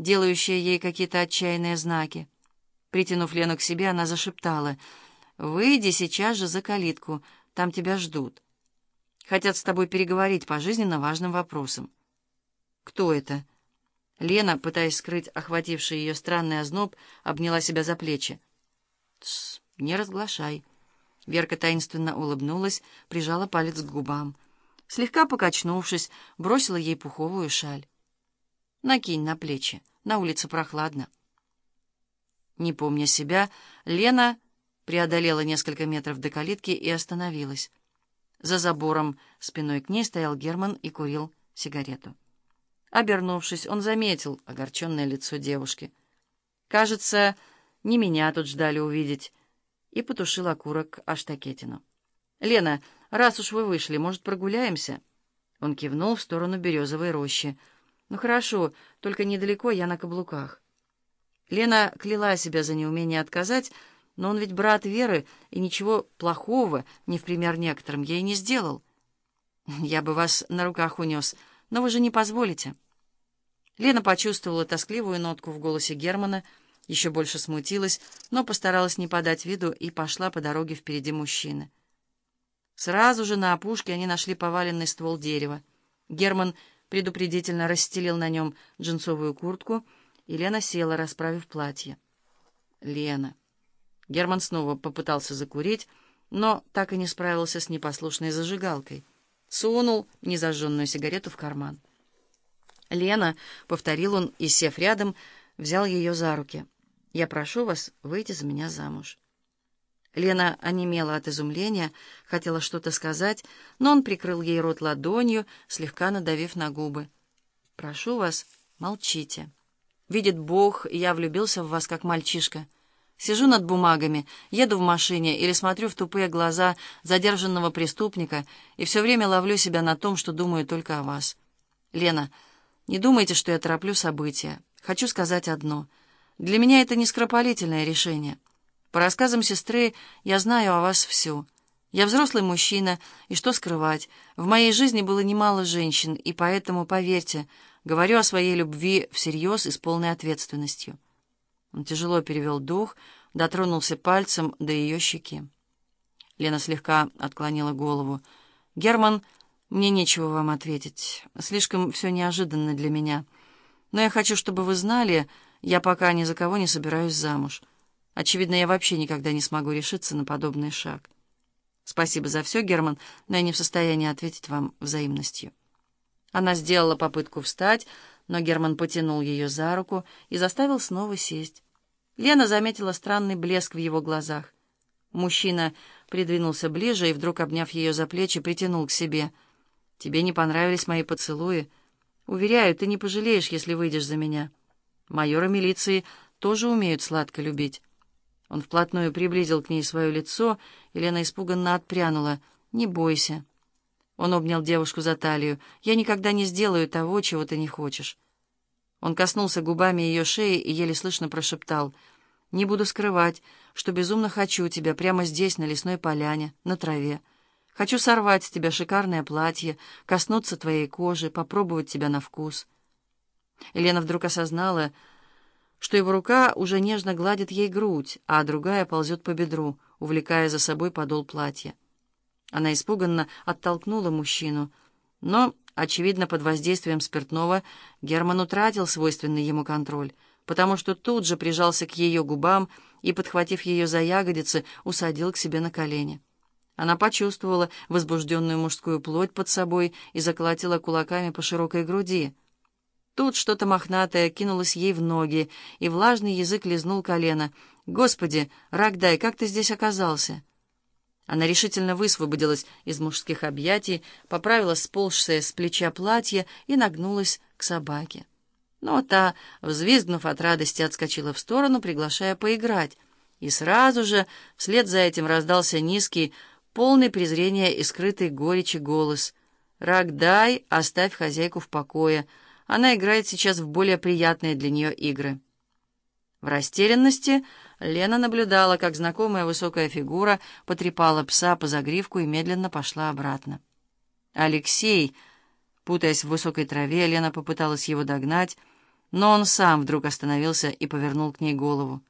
делающая ей какие-то отчаянные знаки. Притянув Лену к себе, она зашептала, «Выйди сейчас же за калитку, там тебя ждут. Хотят с тобой переговорить по жизненно важным вопросам». «Кто это?» Лена, пытаясь скрыть охвативший ее странный озноб, обняла себя за плечи. «Тссс, не разглашай». Верка таинственно улыбнулась, прижала палец к губам. Слегка покачнувшись, бросила ей пуховую шаль. «Накинь на плечи, на улице прохладно». Не помня себя, Лена преодолела несколько метров до калитки и остановилась. За забором спиной к ней стоял Герман и курил сигарету. Обернувшись, он заметил огорченное лицо девушки. «Кажется, не меня тут ждали увидеть», и потушил окурок Аштакетину. «Лена, раз уж вы вышли, может, прогуляемся?» Он кивнул в сторону березовой рощи. «Ну хорошо, только недалеко, я на каблуках». Лена кляла себя за неумение отказать, но он ведь брат Веры, и ничего плохого, не в пример некоторым, ей не сделал. «Я бы вас на руках унес, но вы же не позволите». Лена почувствовала тоскливую нотку в голосе Германа, еще больше смутилась, но постаралась не подать виду и пошла по дороге впереди мужчины. Сразу же на опушке они нашли поваленный ствол дерева. Герман предупредительно расстелил на нем джинсовую куртку — и Лена села, расправив платье. Лена. Герман снова попытался закурить, но так и не справился с непослушной зажигалкой. Сунул незажженную сигарету в карман. «Лена», — повторил он и, сев рядом, взял ее за руки. «Я прошу вас выйти за меня замуж». Лена онемела от изумления, хотела что-то сказать, но он прикрыл ей рот ладонью, слегка надавив на губы. «Прошу вас, молчите». Видит Бог, я влюбился в вас, как мальчишка. Сижу над бумагами, еду в машине или смотрю в тупые глаза задержанного преступника и все время ловлю себя на том, что думаю только о вас. Лена, не думайте, что я тороплю события. Хочу сказать одно. Для меня это не скоропалительное решение. По рассказам сестры я знаю о вас все. Я взрослый мужчина, и что скрывать, в моей жизни было немало женщин, и поэтому, поверьте, Говорю о своей любви всерьез и с полной ответственностью. Он тяжело перевел дух, дотронулся пальцем до ее щеки. Лена слегка отклонила голову. «Герман, мне нечего вам ответить. Слишком все неожиданно для меня. Но я хочу, чтобы вы знали, я пока ни за кого не собираюсь замуж. Очевидно, я вообще никогда не смогу решиться на подобный шаг. Спасибо за все, Герман, но я не в состоянии ответить вам взаимностью». Она сделала попытку встать, но Герман потянул ее за руку и заставил снова сесть. Лена заметила странный блеск в его глазах. Мужчина придвинулся ближе и, вдруг обняв ее за плечи, притянул к себе. «Тебе не понравились мои поцелуи? Уверяю, ты не пожалеешь, если выйдешь за меня. Майоры милиции тоже умеют сладко любить». Он вплотную приблизил к ней свое лицо, и Лена испуганно отпрянула. «Не бойся». Он обнял девушку за талию. «Я никогда не сделаю того, чего ты не хочешь». Он коснулся губами ее шеи и еле слышно прошептал. «Не буду скрывать, что безумно хочу тебя прямо здесь, на лесной поляне, на траве. Хочу сорвать с тебя шикарное платье, коснуться твоей кожи, попробовать тебя на вкус». Елена вдруг осознала, что его рука уже нежно гладит ей грудь, а другая ползет по бедру, увлекая за собой подол платья. Она испуганно оттолкнула мужчину, но, очевидно, под воздействием спиртного Герман утратил свойственный ему контроль, потому что тут же прижался к ее губам и, подхватив ее за ягодицы, усадил к себе на колени. Она почувствовала возбужденную мужскую плоть под собой и заколотила кулаками по широкой груди. Тут что-то мохнатое кинулось ей в ноги, и влажный язык лизнул колено. «Господи, Рогдай, как ты здесь оказался?» Она решительно высвободилась из мужских объятий, поправила сползшее с плеча платье и нагнулась к собаке. Но та, взвизгнув от радости, отскочила в сторону, приглашая поиграть. И сразу же вслед за этим раздался низкий, полный презрения и скрытый горечи голос. «Рогдай, оставь хозяйку в покое. Она играет сейчас в более приятные для нее игры». В растерянности Лена наблюдала, как знакомая высокая фигура потрепала пса по загривку и медленно пошла обратно. «Алексей!» Путаясь в высокой траве, Лена попыталась его догнать, Но он сам вдруг остановился и повернул к ней голову.